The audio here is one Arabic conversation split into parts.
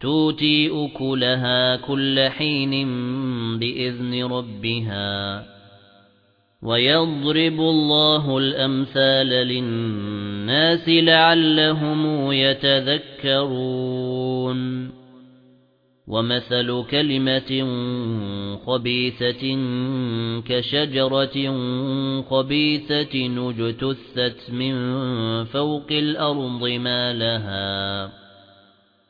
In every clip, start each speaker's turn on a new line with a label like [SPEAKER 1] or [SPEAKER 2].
[SPEAKER 1] تُؤْتِي أُكُلَهَا كُلَّ حِينٍ بِإِذْنِ رَبِّهَا وَيَضْرِبُ اللَّهُ الْأَمْثَالَ لِلنَّاسِ لَعَلَّهُمْ يَتَذَكَّرُونَ وَمَثَلُ كَلِمَةٍ خَبِيثَةٍ كَشَجَرَةٍ خَبِيثَةٍ اجْتُثَّتْ مِنْ فَوْقِ الْأَرْضِ مَا لَهَا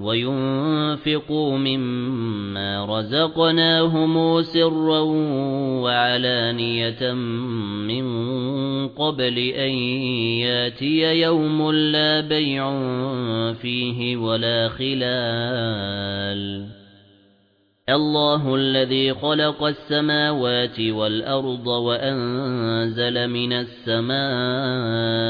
[SPEAKER 1] وَيُنْفِقُوا مِمَّا رَزَقْنَاهُمْ سِرًّا وَعَلَانِيَةً مِنْ قَبْلِ أَنْ يَأْتِيَ يَوْمٌ لَا بَيْعٌ فِيهِ وَلَا خِلَالٌ. الله الذي خلق السماوات والأرض وأنزل من السماء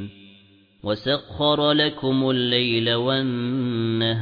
[SPEAKER 1] وَسَخَّرَ لَكُمُ اللَّيْلَ وَالنَّهَارَ